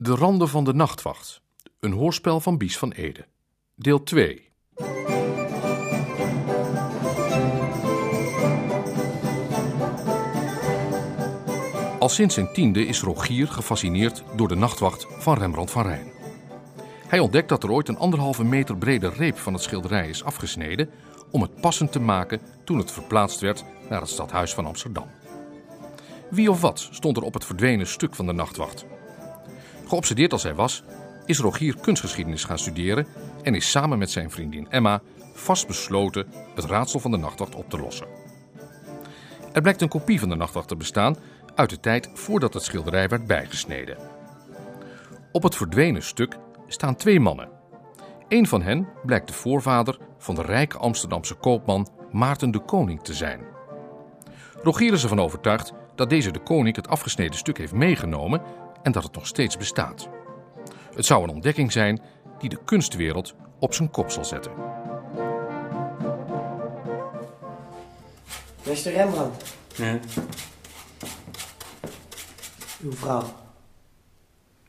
De Randen van de Nachtwacht. Een hoorspel van Bies van Ede. Deel 2. Al sinds zijn tiende is Rogier gefascineerd door de nachtwacht van Rembrandt van Rijn. Hij ontdekt dat er ooit een anderhalve meter brede reep van het schilderij is afgesneden om het passend te maken toen het verplaatst werd naar het stadhuis van Amsterdam. Wie of wat stond er op het verdwenen stuk van de nachtwacht? Geobsedeerd als hij was, is Rogier kunstgeschiedenis gaan studeren en is samen met zijn vriendin Emma vastbesloten het raadsel van de nachtwacht op te lossen. Er blijkt een kopie van de nachtwacht te bestaan uit de tijd voordat het schilderij werd bijgesneden. Op het verdwenen stuk staan twee mannen. Een van hen blijkt de voorvader van de rijke Amsterdamse koopman Maarten de Koning te zijn. Rogier is ervan overtuigd dat deze de koning het afgesneden stuk heeft meegenomen en dat het nog steeds bestaat. Het zou een ontdekking zijn die de kunstwereld op zijn kop zal zetten. Meester Rembrandt, Ja. uw vrouw.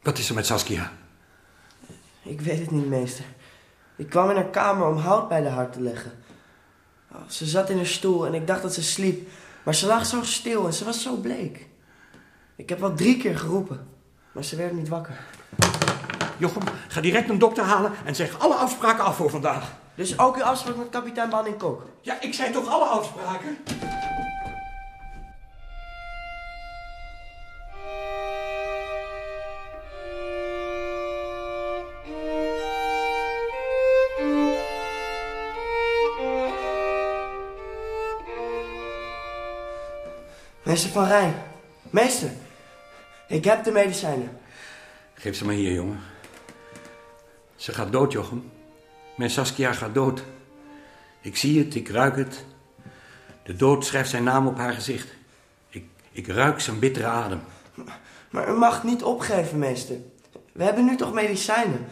Wat is er met Saskia? Ik weet het niet, meester. Ik kwam in haar kamer om hout bij de hart te leggen. Oh, ze zat in een stoel en ik dacht dat ze sliep. Maar ze lag zo stil en ze was zo bleek. Ik heb wel drie keer geroepen, maar ze werd niet wakker. Jochem, ga direct een dokter halen en zeg alle afspraken af voor vandaag. Dus ook uw afspraak met kapitein Banning Kok. Ja, ik zei toch alle afspraken? Meester Van Rijn. Meester, ik heb de medicijnen. Geef ze maar hier, jongen. Ze gaat dood, Jochem. Mijn Saskia gaat dood. Ik zie het, ik ruik het. De dood schrijft zijn naam op haar gezicht. Ik, ik ruik zijn bittere adem. Maar u mag niet opgeven, meester. We hebben nu toch medicijnen.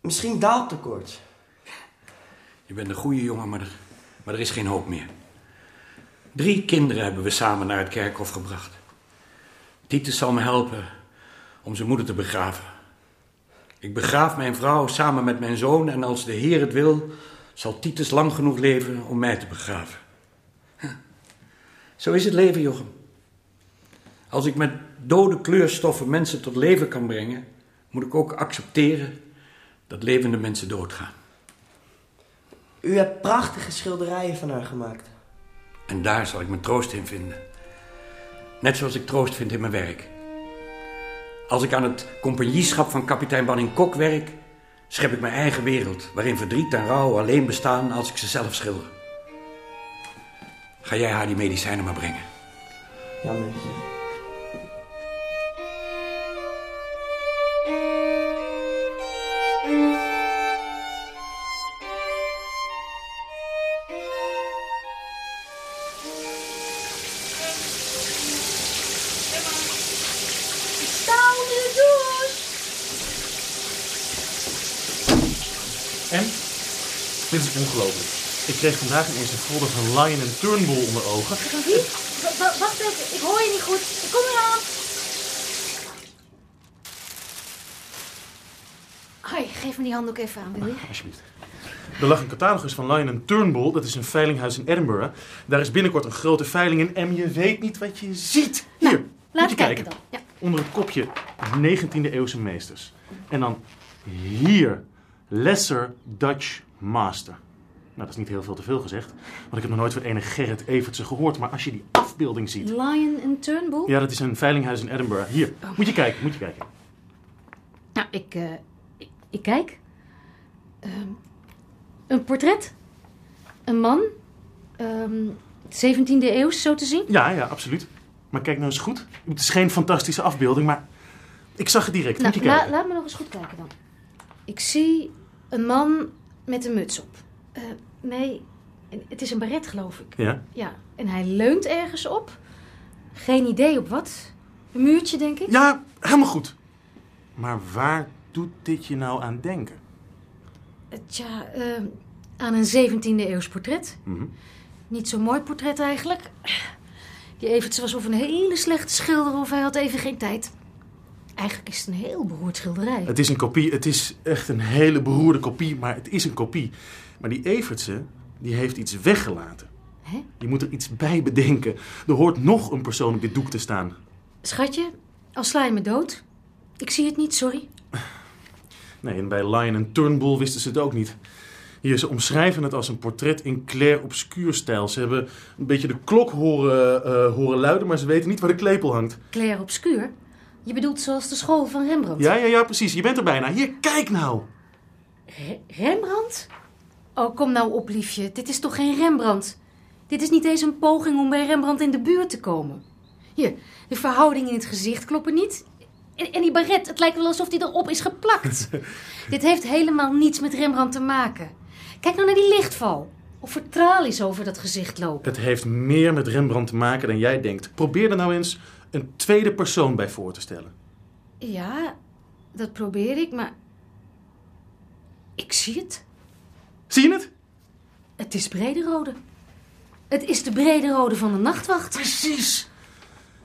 Misschien daalt de koorts. Je bent een goede jongen, maar er, maar er is geen hoop meer. Drie kinderen hebben we samen naar het kerkhof gebracht. Titus zal me helpen om zijn moeder te begraven. Ik begraaf mijn vrouw samen met mijn zoon en als de Heer het wil, zal Titus lang genoeg leven om mij te begraven. Huh. Zo is het leven, Jochem. Als ik met dode kleurstoffen mensen tot leven kan brengen, moet ik ook accepteren dat levende mensen doodgaan. U hebt prachtige schilderijen van haar gemaakt. En daar zal ik mijn troost in vinden. Net zoals ik troost vind in mijn werk. Als ik aan het compagnieschap van kapitein Banning Kok werk, schep ik mijn eigen wereld, waarin verdriet en rouw alleen bestaan als ik ze zelf schilder. Ga jij haar die medicijnen maar brengen? Ja, meester. Ongelooflijk. Ik kreeg vandaag ineens een folder van Lion en Turnbull onder ogen. Wie? Wacht even, ik hoor je niet goed. Ik kom eraan. Hoi, geef me die handdoek even aan, wil je? Alsjeblieft. Er lag een catalogus van Lion Turnbull. Dat is een veilinghuis in Edinburgh. Daar is binnenkort een grote veiling in en je weet niet wat je ziet. Hier, moet Laat je kijken kijken. dan. Ja. Onder het kopje 19e eeuwse meesters. En dan hier, Lesser Dutch Master. Nou, dat is niet heel veel te veel gezegd. Want ik heb nog nooit van ene Gerrit Evertse gehoord. Maar als je die afbeelding ziet... Lion en Turnbull? Ja, dat is een veilinghuis in Edinburgh. Hier, moet je kijken, moet je kijken. Nou, ik, eh, ik, ik kijk. Ehm, een portret. Een man. Ehm 17e eeuw, zo te zien. Ja, ja, absoluut. Maar kijk nou eens goed. Het is geen fantastische afbeelding, maar ik zag het direct. Moet Nou, je la- kijken. laat me nog eens goed kijken dan. Ik zie een man met een muts op. Eh, nee, het is een baret, geloof ik. Ja, Ja, en hij leunt ergens op. Geen idee op wat. Een muurtje, denk ik. ja, helemaal goed. Maar waar doet dit je nou aan denken? Eh, Tja, eh, aan een 17e eeuws portret. Mhm. Niet zo'n mooi portret eigenlijk. Die Everts was of een hele slechte schilder of hij had even geen tijd. Eigenlijk is het een heel beroerd schilderij. Het is een kopie, het is echt een hele beroerde kopie, maar het is een kopie. Maar die Evertse, die heeft iets weggelaten. Hè? Je moet er iets bij bedenken. Er hoort nog een persoon op dit doek te staan. Schatje, al sla je me dood. Ik zie het niet, sorry. Nee, en bij Lion en Turnbull wisten ze het ook niet. Hier, ze omschrijven het als een portret in clair-obscuur-stijl. Ze hebben een beetje de klok horen, eh, horen luiden, maar ze weten niet waar de klepel hangt. Claire obscuur? Je bedoelt zoals de school van Rembrandt? Ja, ja, ja, precies. Je bent er bijna. Hier, kijk nou. Re- Rembrandt? Oh, kom nou op, liefje. Dit is toch geen Rembrandt? Dit is niet eens een poging om bij Rembrandt in de buurt te komen. Hier, de verhouding in het gezicht kloppen niet. En, en die baret, het lijkt wel alsof die erop is geplakt. Dit heeft helemaal niets met Rembrandt te maken. Kijk nou naar die lichtval. Of er tralies over dat gezicht lopen. Het heeft meer met Rembrandt te maken dan jij denkt. Probeer er nou eens een tweede persoon bij voor te stellen. Ja, dat probeer ik, maar... Ik zie het. Zie je het? Het is Brederode. Het is de Brederode van de nachtwacht. Precies.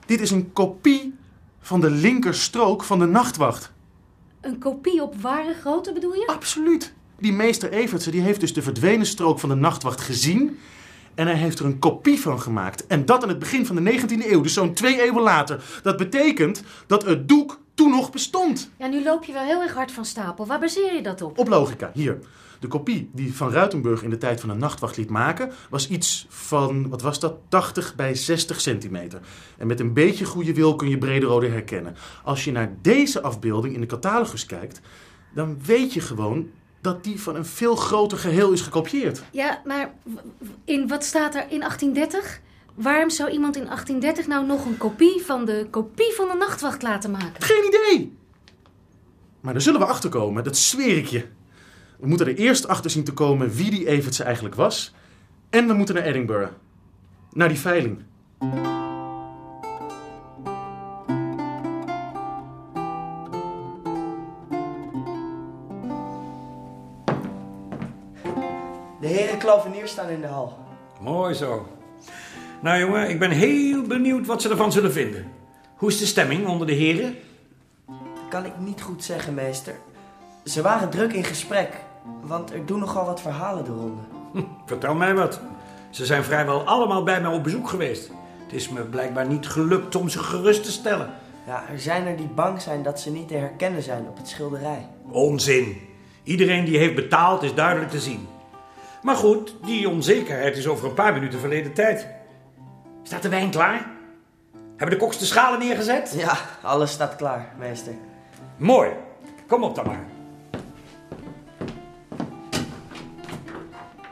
Dit is een kopie van de linkerstrook van de nachtwacht. Een kopie op ware grootte bedoel je? Absoluut. Die meester Evertse die heeft dus de verdwenen strook van de nachtwacht gezien. En hij heeft er een kopie van gemaakt. En dat in het begin van de 19e eeuw, dus zo'n twee eeuwen later. Dat betekent dat het doek toen nog bestond. Ja, nu loop je wel heel erg hard van stapel. Waar baseer je dat op? Op logica, hier. De kopie die Van Ruitenburg in de tijd van de nachtwacht liet maken, was iets van, wat was dat, 80 bij 60 centimeter. En met een beetje goede wil kun je Brederode herkennen. Als je naar deze afbeelding in de catalogus kijkt, dan weet je gewoon dat die van een veel groter geheel is gekopieerd. Ja, maar in wat staat er in 1830? Waarom zou iemand in 1830 nou nog een kopie van de kopie van de nachtwacht laten maken? Geen idee! Maar daar zullen we achter komen, dat zweer ik je. We moeten er eerst achter zien te komen wie die Evertse eigenlijk was. En we moeten naar Edinburgh. Naar die veiling. De heren klaveniers staan in de hal. Mooi zo. Nou jongen, ik ben heel benieuwd wat ze ervan zullen vinden. Hoe is de stemming onder de heren? Dat kan ik niet goed zeggen, meester. Ze waren druk in gesprek, want er doen nogal wat verhalen de ronde. Vertel mij wat. Ze zijn vrijwel allemaal bij mij op bezoek geweest. Het is me blijkbaar niet gelukt om ze gerust te stellen. Ja, er zijn er die bang zijn dat ze niet te herkennen zijn op het schilderij. Onzin. Iedereen die heeft betaald is duidelijk te zien. Maar goed, die onzekerheid is over een paar minuten verleden tijd. Staat de wijn klaar? Hebben de koks de schalen neergezet? Ja, alles staat klaar, meester. Mooi. Kom op dan maar.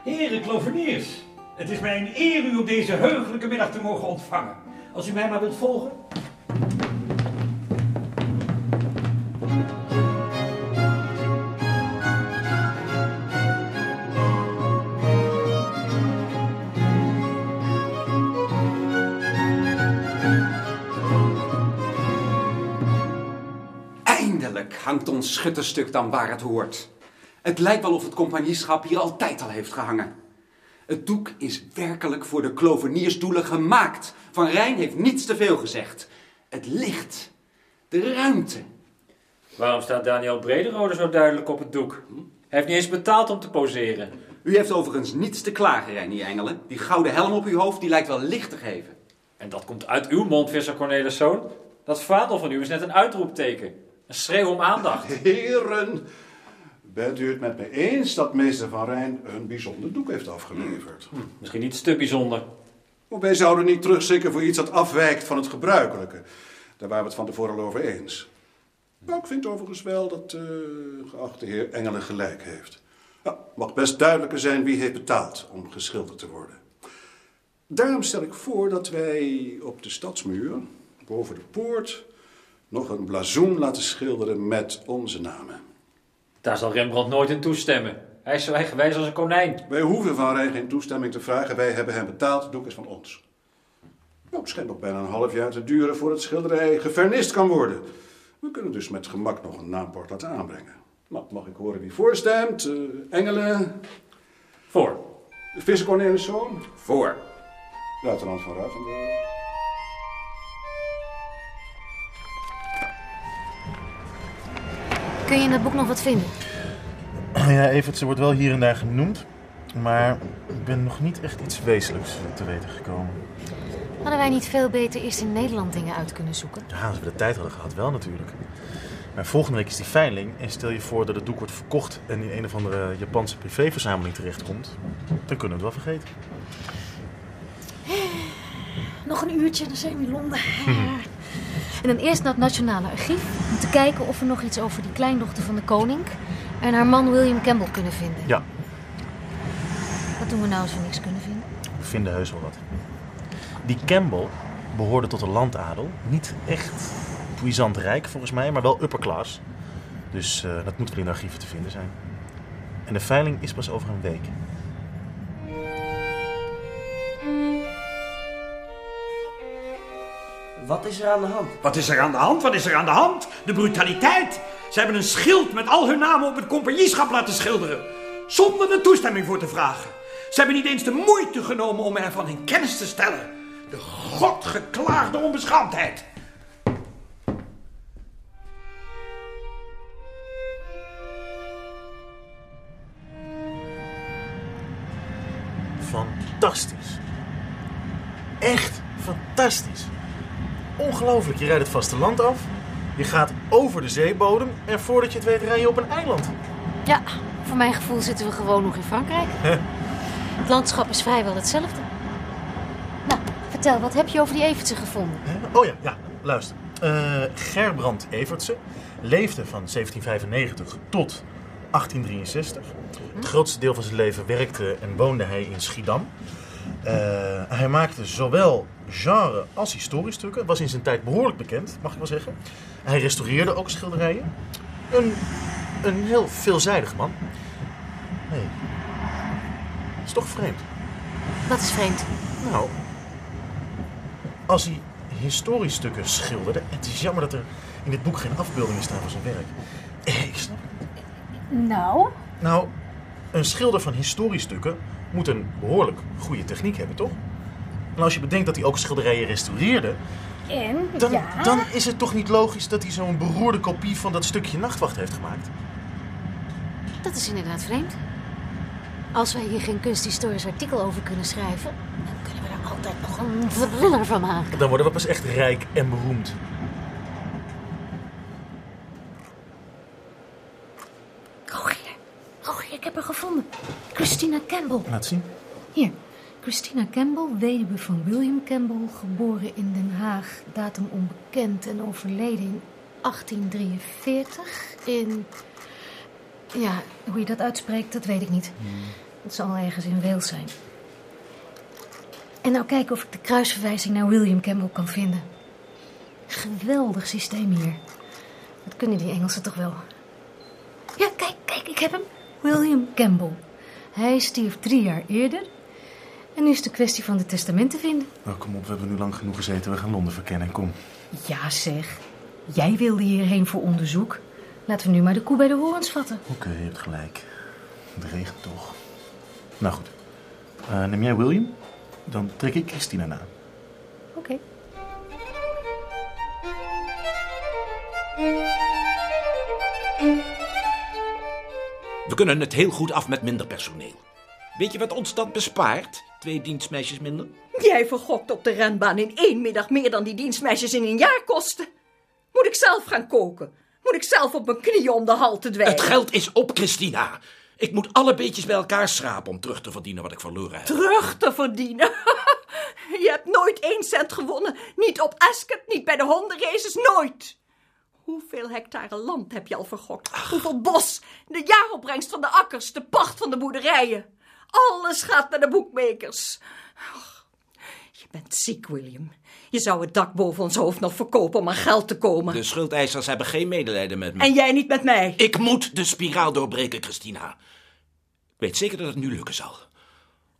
Heren kloveniers, het is mij een eer u op deze heugelijke middag te mogen ontvangen. Als u mij maar wilt volgen. Hangt ons schutterstuk dan waar het hoort. Het lijkt wel of het compagnieschap hier altijd al heeft gehangen. Het doek is werkelijk voor de kloveniersdoelen gemaakt. Van Rijn heeft niets te veel gezegd. Het licht, de ruimte. Waarom staat Daniel Brederode zo duidelijk op het doek? Hij heeft niet eens betaald om te poseren. U heeft overigens niets te klagen, Reinier Engelen. Die gouden helm op uw hoofd die lijkt wel licht te geven. En dat komt uit uw mond, visser Corneliszoon. Dat vaandel van u is net een uitroepteken. Een schreeuw om aandacht. Heren, bent u het met me eens dat meester Van Rijn een bijzonder doek heeft afgeleverd? Misschien niet te bijzonder. Wij zouden niet terugzikken voor iets dat afwijkt van het gebruikelijke. Daar waren we het van tevoren al over eens. Maar ik vind overigens wel dat de geachte heer Engelen gelijk heeft. Mag best duidelijker zijn wie heeft betaald om geschilderd te worden. Daarom stel ik voor dat wij op de stadsmuur, boven de poort, nog een blazoen laten schilderen met onze namen. Daar zal Rembrandt nooit in toestemmen. Hij is zo eigenwijs als een konijn. Wij hoeven van Rijn geen toestemming te vragen. Wij hebben hem betaald. Het doek is van ons. Nou, het schijnt nog bijna een half jaar te duren voordat het schilderij gevernist kan worden. We kunnen dus met gemak nog een naambord laten aanbrengen. Maar mag ik horen wie voorstemt? Eh, Engelen, Voor. Visser Corneliszoon, Voor. luitenant van Ruitenburg. Kun je in het boek nog wat vinden? Ja, Evertse wordt wel hier en daar genoemd. Maar ik ben nog niet echt iets wezenlijks te weten gekomen. Hadden wij niet veel beter eerst in Nederland dingen uit kunnen zoeken? Ja, als we de tijd hadden gehad, wel natuurlijk. Maar volgende week is die veiling. En stel je voor dat het doek wordt verkocht en in een of andere Japanse privéverzameling terechtkomt. Dan kunnen we het wel vergeten. Nog een uurtje, dan zijn we in Londen. En dan eerst naar het Nationale Archief. Om te kijken of we nog iets over die kleindochter van de koning en haar man William Campbell kunnen vinden. Ja, Wat doen we nou als we niks kunnen vinden? we vinden heus wel wat. Die Campbell behoorde tot de landadel. Niet echt puissant rijk volgens mij, maar wel upper class. Dus eh, dat moet wel in de archieven te vinden zijn. En de veiling is pas over een week. Wat is er aan de hand? Wat is er aan de hand? Wat is er aan de hand? De brutaliteit. Ze hebben een schild met al hun namen op het compagnieschap laten schilderen. Zonder er toestemming voor te vragen. Ze hebben niet eens de moeite genomen om ervan in kennis te stellen. De godgeklaagde onbeschaamdheid. Fantastisch. Echt fantastisch. Ongelooflijk, je rijdt het vasteland af. Je gaat over de zeebodem en voordat je het weet rij je op een eiland. Ja, voor mijn gevoel zitten we gewoon nog in Frankrijk. Het landschap is vrijwel hetzelfde. Nou, vertel, wat heb je over die Evertse gevonden? Oh ja, ja, luister. Eh, Gerbrand Evertse leefde van 1795 tot 1863. Het grootste deel van zijn leven werkte en woonde hij in Schiedam. Eh, hij maakte zowel genre als historiestukken. Was in zijn tijd behoorlijk bekend, mag ik wel zeggen. Hij restaureerde ook schilderijen. Een, een heel veelzijdig man. Nee. Is toch vreemd? Dat is vreemd. Nou, als hij historiestukken schilderde. Het is jammer dat er in dit boek geen afbeeldingen staan van zijn werk. Eh, Ik snap het. Nou? Nou, een schilder van historiestukken moet een behoorlijk goede techniek hebben, toch? En als je bedenkt dat hij ook schilderijen restaureerde, En? dan, dan is het toch niet logisch dat hij zo'n beroerde kopie van dat stukje nachtwacht heeft gemaakt. Dat is inderdaad vreemd. Als wij hier geen kunsthistorisch artikel over kunnen schrijven, dan kunnen we er altijd nog een thriller van maken. Dan worden we pas echt rijk en beroemd. Rogier, Rogier, ik heb haar gevonden. Christina Campbell. Laat zien. Hier. Christina Campbell, weduwe van William Campbell, geboren in Den Haag, datum onbekend en overleden in 1843 in... Ja, hoe je dat uitspreekt, dat weet ik niet. Het zal ergens in Wales zijn. En nou kijken of ik de kruisverwijzing naar William Campbell kan vinden. Geweldig systeem hier. Dat kunnen die Engelsen toch wel. Ja, kijk, kijk, ik heb hem. William Campbell. Hij stierf drie jaar eerder. En nu is de kwestie van de testamenten vinden. Nou, kom op, we hebben nu lang genoeg gezeten. We gaan Londen verkennen. Kom. Ja, zeg. Jij wilde hierheen voor onderzoek. Laten we nu maar de koe bij de horens vatten. Oké, je hebt gelijk. Het regent toch. Nou goed. Eh, neem jij William? Dan trek ik Christina na. Oké. We kunnen het heel goed af met minder personeel. Weet je wat ons dat bespaart? Twee dienstmeisjes minder? Jij vergokt op de renbaan in één middag meer dan die dienstmeisjes in een jaar kosten. Moet ik zelf gaan koken? Moet ik zelf op mijn knieën om de hal te dwijgen? Het geld is op, Christina. Ik moet alle beetjes bij elkaar schrapen om terug te verdienen wat ik verloren heb. Terug te verdienen. Je hebt nooit één cent gewonnen. Niet op Ascot, niet bij de hondenraces, nooit. Hoeveel hectare land heb je al vergokt? Hoeveel bos? De jaaropbrengst van de akkers, de pacht van de boerderijen. Alles gaat naar de boekmakers. Je bent ziek, William. Je zou het dak boven ons hoofd nog verkopen om aan geld te komen. De schuldeisers hebben geen medelijden met me. En jij niet met mij. Ik moet de spiraal doorbreken, Christina. Ik weet zeker dat het nu lukken zal.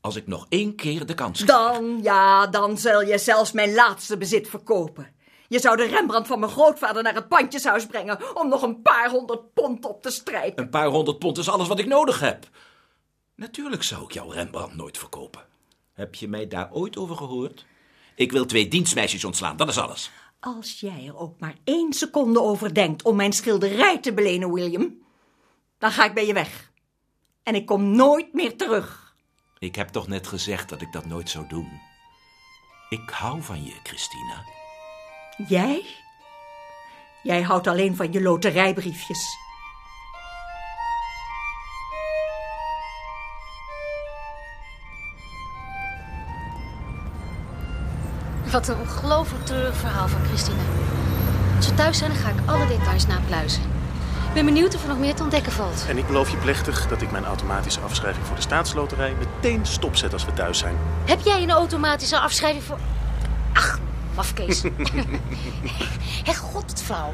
Als ik nog één keer de kans krijg. Dan, ja, dan zul je zelfs mijn laatste bezit verkopen. Je zou de Rembrandt van mijn grootvader naar het pandjeshuis brengen om nog een paar honderd pond op te strijken. Een paar honderd pond is alles wat ik nodig heb. Natuurlijk zou ik jouw Rembrandt nooit verkopen. Heb je mij daar ooit over gehoord? Ik wil twee dienstmeisjes ontslaan, dat is alles. Als jij er ook maar één seconde over denkt om mijn schilderij te belenen, William, dan ga ik bij je weg. En ik kom nooit meer terug. Ik heb toch net gezegd dat ik dat nooit zou doen. Ik hou van je, Christina. Jij? Jij houdt alleen van je loterijbriefjes. Wat een ongelooflijk treurig verhaal van Christina. Als we thuis zijn, dan ga ik alle details napluizen. Ik ben benieuwd of er nog meer te ontdekken valt. En ik beloof je plechtig dat ik mijn automatische afschrijving voor de staatsloterij meteen stopzet als we thuis zijn. Heb jij een automatische afschrijving voor... Ach, mafkees. Hé, god, het flauw.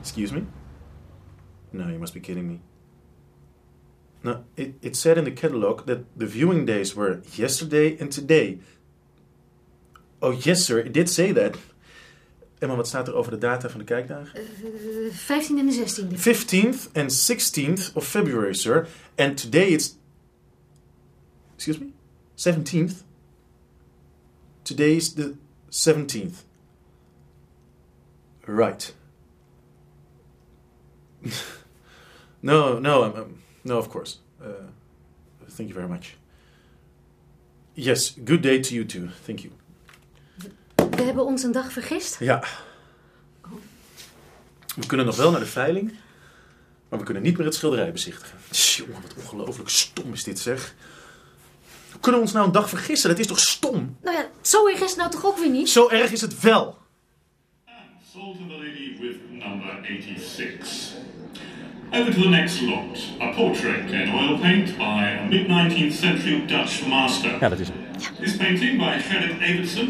Excuse me? No, you must be kidding me. No, it, it said in the catalog that the viewing days were yesterday and today. Oh, yes, sir, it did say that. Emma, wat staat er over de data van de kijkdagen? Uh, 15 en de 16e. 15th and 16th of February, sir. And today it's. Excuse me? 17th? Today is the 17th. Right. no, no, um, um, no, of course. Uh, thank you very much. Yes, good day to you too. Thank you. We hebben ons een dag vergist. Ja. We kunnen nog wel naar de veiling, maar we kunnen niet meer het schilderij bezichtigen. Jongen, wat ongelooflijk stom is dit, zeg. Kunnen we ons nou een dag vergissen? Dat is toch stom? Nou ja, zo erg is het nou toch ook weer niet? Zo erg is het wel. Sold to the lady with number 86. Over to the next lot. A portrait in oil paint by a mid-19th century Dutch master. Ja, dat is hem. This painting by Gerrit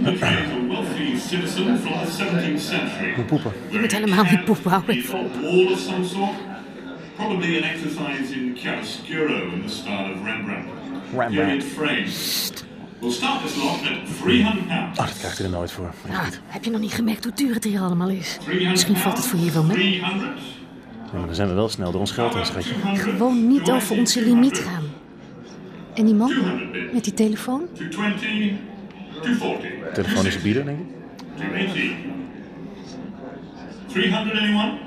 portrays a wealthy citizen from the 17th century. Poepen. Je moet helemaal niet poepen, hou ik vol. A wall of some sort. Probably an exercise in chiaroscuro in the style of Rembrandt. Rembrandt. Period frames. We'll start this lot at 300 pounds. Oh, dat krijgt hij er nooit voor. Nou, heb je nog niet gemerkt hoe duur het hier allemaal is? 300 Misschien valt het voor je wel mee. 300. Ja, maar dan zijn we wel snel door ons geld heen, schatje. Gewoon niet over onze limiet gaan. En die man 200 bid. met die telefoon? 220. 240. Telefonische bieder, denk ik. 280. 300 anyone?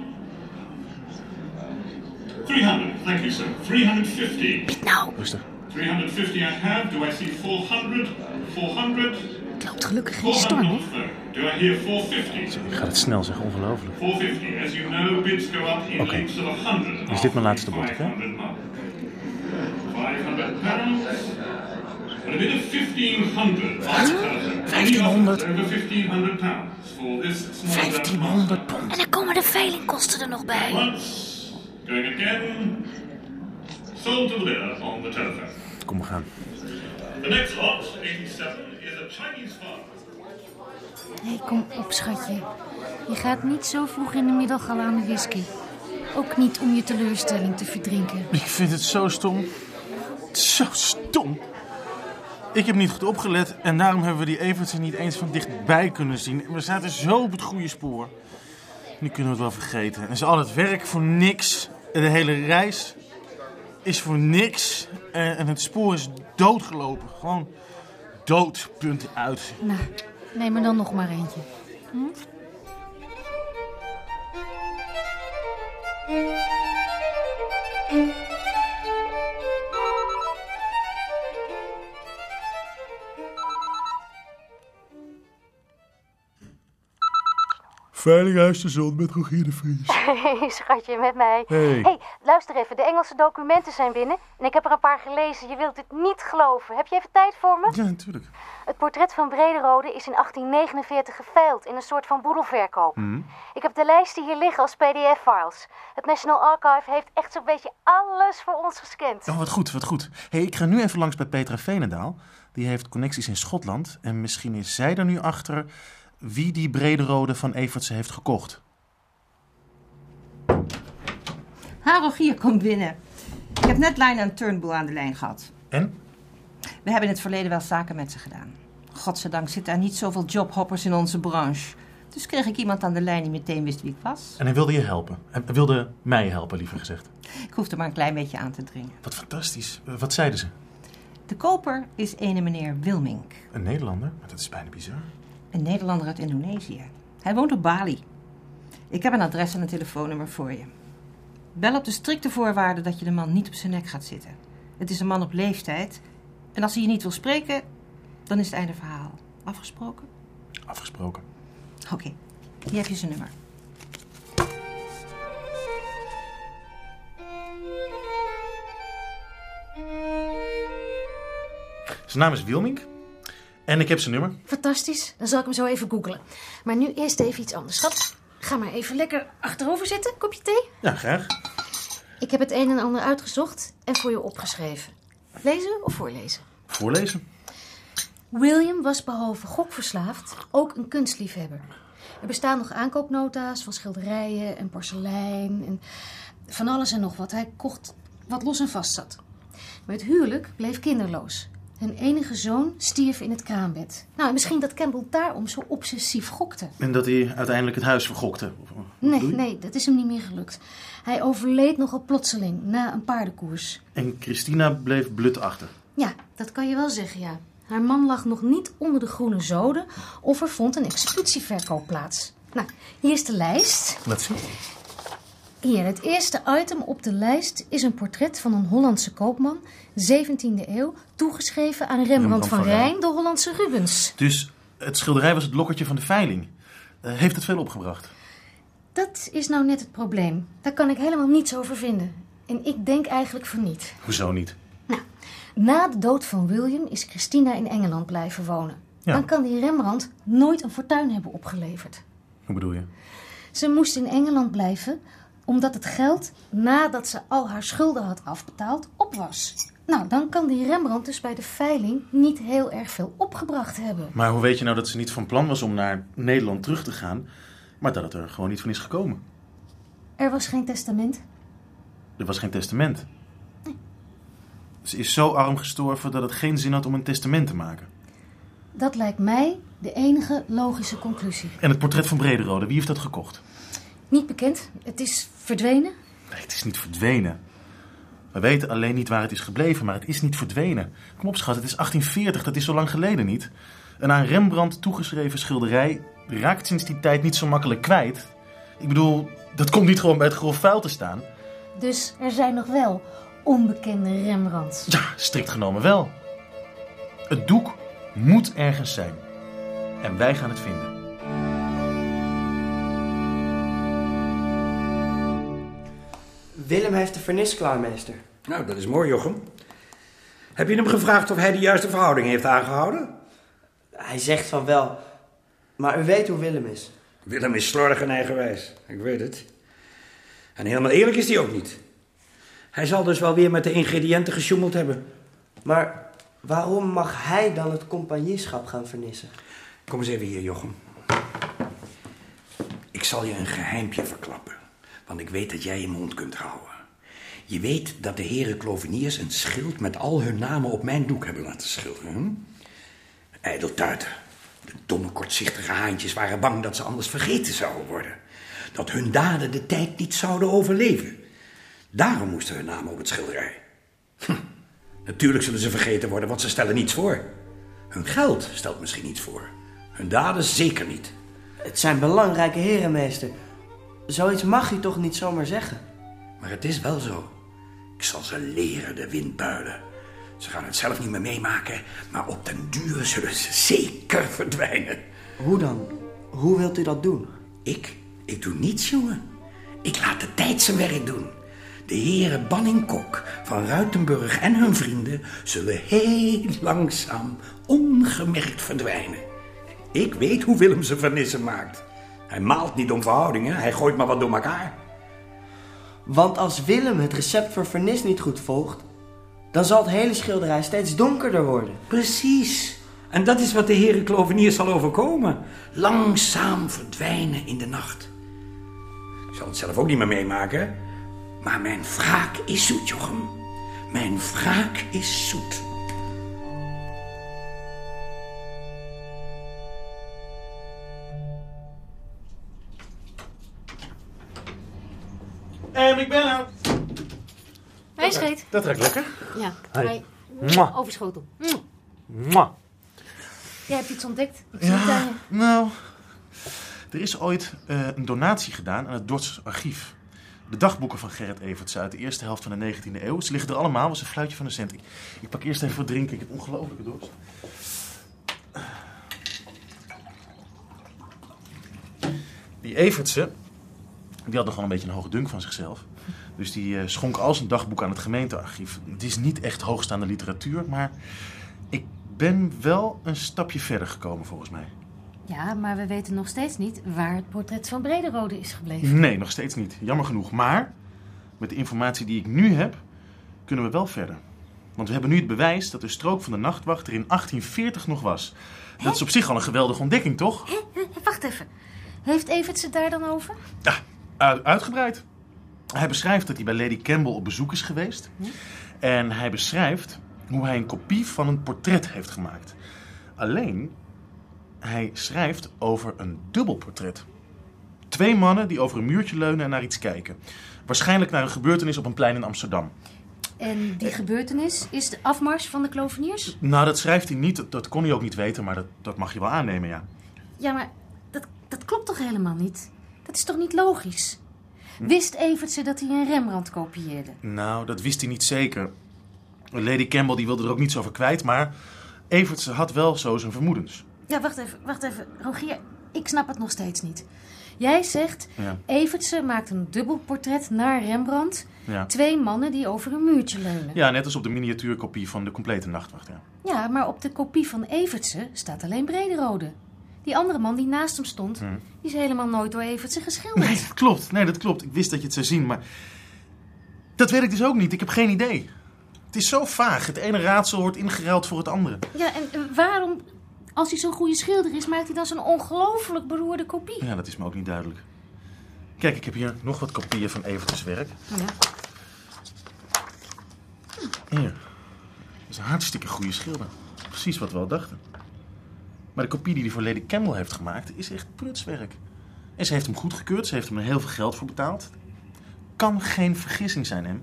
300, thank you sir. 350. Nou, Rustig. 350 I have. Do I see 400? 400? het loopt gelukkig geen storm, 400 hè? Do I hear 450? Ik ga het snel zeggen, ongelooflijk. 450. As you know, bids go up in Oké. leaps of 100. Is dit mijn laatste bod, hè? 500 mark. 500 pounds. And a bid of 1500. 1500? Over 1500 pounds for this small Dutch master. En dan komen de veilingkosten er nog bij. Once. Going again. Sold to the dealer on the telephone. Kom, we gaan. The next lot, 87, is a Chinese farm. Nee, kom op, schatje. Je gaat niet zo vroeg in de middag al aan de whisky. Ook niet om je teleurstelling te verdrinken. Ik vind het zo stom. Zo stom. Ik heb niet goed opgelet en daarom hebben we die Evertsen niet eens van dichtbij kunnen zien. We zaten zo op het goede spoor. Nu kunnen we het wel vergeten. En is al het werk voor niks. En de hele reis is voor niks. En, en het spoor is doodgelopen. Gewoon dood. Punt uit. Nou, neem er dan nog maar eentje. Veilinghuis de Zon met Rogier de Vries. Hey, schatje, met mij. Hey. hey, luister even. De Engelse documenten zijn binnen. En ik heb er een paar gelezen. Je wilt het niet geloven. Heb je even tijd voor me? Ja, natuurlijk. Het portret van Brederode is in 1849 geveild in een soort van boedelverkoop. Ik heb de lijsten hier liggen als pdf-files. Het National Archive heeft echt zo'n beetje alles voor ons gescand. Oh, wat goed, wat goed. hey, ik ga nu even langs bij Petra Venendaal. Die heeft connecties in Schotland. En misschien is zij er nu achter wie die Brederode van Evertsen heeft gekocht. Ha, Rogier, kom binnen. Ik heb net Lijn en Turnbull aan de lijn gehad. En? We hebben in het verleden wel zaken met ze gedaan. Godzijdank zitten er niet zoveel jobhoppers in onze branche. Dus kreeg ik iemand aan de lijn die meteen wist wie ik was. En hij wilde je helpen. Hij wilde mij helpen, liever gezegd. Ik hoefde maar een klein beetje aan te dringen. Wat fantastisch. Eh, Wat zeiden ze? De koper is ene meneer Wilmink. Een Nederlander? Maar dat is bijna bizar. Een Nederlander uit Indonesië. Hij woont op Bali. Ik heb een adres en een telefoonnummer voor je. Bel op de strikte voorwaarde dat je de man niet op zijn nek gaat zitten. Het is een man op leeftijd. En als hij je niet wil spreken, dan is het einde verhaal. Afgesproken? Afgesproken. Oké, hier heb je zijn nummer. Zijn naam is Wilmink. En ik heb zijn nummer. Fantastisch, dan zal ik hem zo even googlen. Maar nu eerst even iets anders. Schat, ga maar even lekker achterover zitten. Kopje thee? Ja, graag. Ik heb het een en ander uitgezocht en voor je opgeschreven. Lezen of voorlezen? Voorlezen. William was behalve gokverslaafd ook een kunstliefhebber. Er bestaan nog aankoopnota's van schilderijen en porselein en van alles en nog wat. Hij kocht wat los en vast zat. Maar het huwelijk bleef kinderloos. Hun enige zoon stierf in het kraambed. Nou, en misschien dat Campbell daarom zo obsessief gokte. En dat hij uiteindelijk het huis vergokte. Nee, nee, dat is hem niet meer gelukt. Hij overleed nogal plotseling na een paardenkoers. En Christina bleef blut achter. Ja, dat kan je wel zeggen, ja. Haar man lag nog niet onder de groene zoden of er vond een executieverkoop plaats. Nou, hier is de lijst. Laat zien. Hier, het eerste item op de lijst is een portret van een Hollandse koopman, 17e eeuw, toegeschreven aan Rembrandt, Rembrandt van Rijn. Rijn, de Hollandse Rubens. Dus het schilderij was het lokkertje van de veiling. Eh, heeft het veel opgebracht? Dat is nou net het probleem. Daar kan ik helemaal niets over vinden. En ik denk eigenlijk van niet. Hoezo niet? Na de dood van William is Christina in Engeland blijven wonen. Ja. Dan kan die Rembrandt nooit een fortuin hebben opgeleverd. Hoe bedoel je? Ze moest in Engeland blijven omdat het geld, nadat ze al haar schulden had afbetaald, op was. Nou, dan kan die Rembrandt dus bij de veiling niet heel erg veel opgebracht hebben. Maar hoe weet je nou dat ze niet van plan was om naar Nederland terug te gaan, maar dat het er gewoon niet van is gekomen? Er was geen testament. Er was geen testament. Ze is zo arm gestorven dat het geen zin had om een testament te maken. Dat lijkt mij de enige logische conclusie. En het portret van Brederode, wie heeft dat gekocht? Niet bekend. Het is verdwenen. Nee, het is niet verdwenen. We weten alleen niet waar het is gebleven, maar het is niet verdwenen. Kom op, schat, het is 1840, dat is zo lang geleden niet. Een aan Rembrandt toegeschreven schilderij raakt sinds die tijd niet zo makkelijk kwijt. Ik bedoel, dat komt niet gewoon bij het grof vuil te staan. Dus er zijn nog wel onbekende Rembrandts. Ja, strikt genomen wel. Het doek moet ergens zijn. En wij gaan het vinden. Willem heeft de vernis klaar, meester. Nou, dat is mooi, Jochem. Heb je hem gevraagd of hij de juiste verhouding heeft aangehouden? Hij zegt van wel. Maar u weet hoe Willem is. Willem is slordig en eigenwijs. Ik weet het. En helemaal eerlijk is hij ook niet. Hij zal dus wel weer met de ingrediënten gesjoemeld hebben. Maar waarom mag hij dan het compagnieschap gaan vernissen? Kom eens even hier, Jochem. Ik zal je een geheimpje verklappen. Want ik weet dat jij je mond kunt houden. Je weet dat de heren Cloveniers een schild met al hun namen op mijn doek hebben laten schilderen. Hm? De domme, kortzichtige haantjes waren bang dat ze anders vergeten zouden worden. Dat hun daden de tijd niet zouden overleven. Daarom moesten hun namen op het schilderij. Hm. Natuurlijk zullen ze vergeten worden, want ze stellen niets voor. Hun geld stelt misschien niets voor. Hun daden zeker niet. Het zijn belangrijke heren, meester. Zoiets mag je toch niet zomaar zeggen? Maar het is wel zo. Ik zal ze leren de windbuilen. Ze gaan het zelf niet meer meemaken, maar op den duur zullen ze zeker verdwijnen. Hoe dan? Hoe wilt u dat doen? Ik? Ik doe niets, jongen. Ik laat de tijd zijn werk doen. De heren Banning Kok van Ruitenburg en hun vrienden zullen heel langzaam, ongemerkt verdwijnen. Ik weet hoe Willem zijn vernissen maakt. Hij maalt niet om verhoudingen, hij gooit maar wat door elkaar. Want als Willem het recept voor vernis niet goed volgt, dan zal het hele schilderij steeds donkerder worden. Precies. En dat is wat de heren Cloveniers zal overkomen. Langzaam verdwijnen in de nacht. Ik zal het zelf ook niet meer meemaken. Maar mijn wraak is zoet, Jochem. Mijn wraak is zoet. En ik ben er. Hij scheet. Dat ruikt lekker. Ja, Hi. hij Mwah. Overschotel. Mwah. Jij hebt iets ontdekt. Ik zie het aan Ja, je. nou, er is ooit eh, een donatie gedaan aan het Dords archief. De dagboeken van Gerrit Evertsen uit de eerste helft van de 19e eeuw. Ze liggen er allemaal, was een fluitje van een cent. Ik, ik pak eerst even wat drinken, ik heb ongelofelijke dorst. Die Evertsen, die had nog wel een beetje een hoge dunk van zichzelf. Dus die eh, schonk al zijn dagboek aan het gemeentearchief. Het is niet echt hoogstaande literatuur, maar ik ben wel een stapje verder gekomen volgens mij. Ja, maar we weten nog steeds niet waar het portret van Brederode is gebleven. Nee, nog steeds niet. Jammer genoeg. Maar met de informatie die ik nu heb, kunnen we wel verder. Want we hebben nu het bewijs dat de strook van de nachtwacht er in 1840 nog was. Dat is op zich al een geweldige ontdekking, toch? Wacht even. Heeft Evert het daar dan over? U- uitgebreid. Hij beschrijft dat hij bij Lady Campbell op bezoek is geweest. En hij beschrijft hoe hij een kopie van een portret heeft gemaakt. Alleen, hij schrijft over een dubbelportret. Twee mannen die over een muurtje leunen en naar iets kijken. Waarschijnlijk naar een gebeurtenis op een plein in Amsterdam. En die gebeurtenis is de afmars van de kloveniers? Nou, dat schrijft hij niet. Dat, dat kon hij ook niet weten, maar dat, dat mag je wel aannemen, ja. Ja, maar dat, dat klopt toch helemaal niet? Dat is toch niet logisch? Wist Evertse dat hij een Rembrandt kopieerde? Nou, dat wist hij niet zeker. Lady Campbell die wilde er ook niets over kwijt, maar Evertse had wel zo zijn vermoedens. Ja, wacht even, wacht even. Rogier, ik snap het nog steeds niet. Jij zegt, Ja. Evertse maakt een dubbelportret naar Rembrandt. Ja. Twee mannen die over een muurtje leunen. Ja, net als op de miniatuurkopie van de complete nachtwacht, ja. Ja, maar op de kopie van Evertse staat alleen Brederode. Die andere man die naast hem stond, Hm. die is helemaal nooit door Evertse geschilderd. Nee, dat klopt. Nee, dat klopt. Ik wist dat je het zou zien, maar... Dat weet ik dus ook niet. Ik heb geen idee. Het is zo vaag. Het ene raadsel wordt ingeruild voor het andere. Ja, en waarom, als hij zo'n goede schilder is, maakt hij dan zo'n ongelooflijk beroerde kopie? Ja, dat is me ook niet duidelijk. Kijk, ik heb hier nog wat kopieën van Evert's werk. Ja. Hier. Dat is een hartstikke goede schilder. Precies wat we al dachten. Maar de kopie die hij voor Lady Campbell heeft gemaakt, is echt prutswerk. En ze heeft hem goedgekeurd, ze heeft hem er heel veel geld voor betaald. Kan geen vergissing zijn, hem.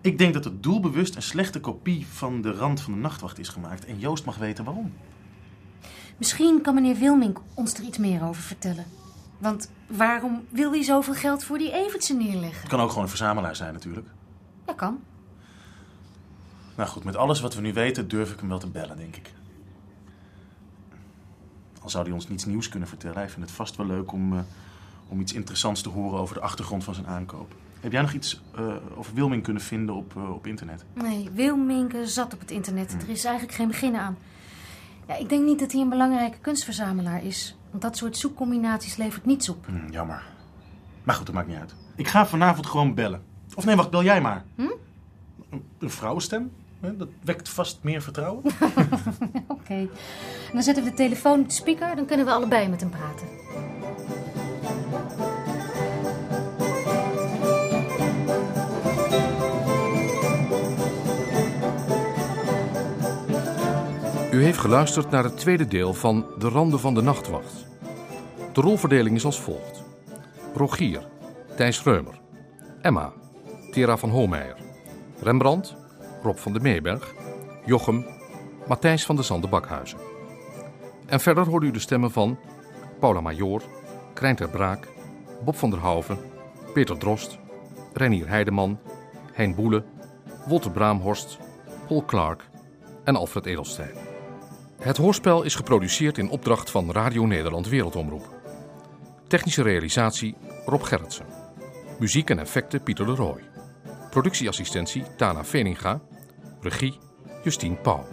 Ik denk dat het doelbewust een slechte kopie van de rand van de nachtwacht is gemaakt. En Joost mag weten waarom. Misschien kan meneer Wilmink ons er iets meer over vertellen. Want waarom wil hij zoveel geld voor die Evertse neerleggen? Het kan ook gewoon een verzamelaar zijn natuurlijk. Dat kan. Nou goed, met alles wat we nu weten durf ik hem wel te bellen, denk ik. Al zou hij ons niets nieuws kunnen vertellen. Hij vindt het vast wel leuk om, eh, om iets interessants te horen over de achtergrond van zijn aankoop. Heb jij nog iets eh, over Wilming kunnen vinden op, eh, op internet? Nee, Wilmink eh, zat op het internet. Er is eigenlijk geen begin aan. Ja, ik denk niet dat hij een belangrijke kunstverzamelaar is. Want dat soort zoekcombinaties levert niets op. Hm, jammer. Maar goed, dat maakt niet uit. Ik ga vanavond gewoon bellen. Of nee, wacht, bel jij maar. Hm? Een, een vrouwenstem? Dat wekt vast meer vertrouwen. Oké. Dan zetten we de telefoon op de speaker. Dan kunnen we allebei met hem praten. U heeft geluisterd naar het tweede deel van De Randen van de Nachtwacht. De rolverdeling is als volgt. Rogier, Thijs Reumer. Emma, Tera van Hoomeijer. Rembrandt, Rob van de Meeberg. Jochem, Matthijs van de Zande Bakhuizen. En verder hoort u de stemmen van Paula Major, Krijn ter Braak, Bob van der Houven, Peter Drost, Renier Heideman, Hein Boele, Wolter Braamhorst, Paul Clark en Alfred Edelstein. Het hoorspel is geproduceerd in opdracht van Radio Nederland Wereldomroep. Technische realisatie Rob Gerritsen. Muziek en effecten Pieter de Rooij. Productieassistentie Tana Veninga. Regie Justine Pauw.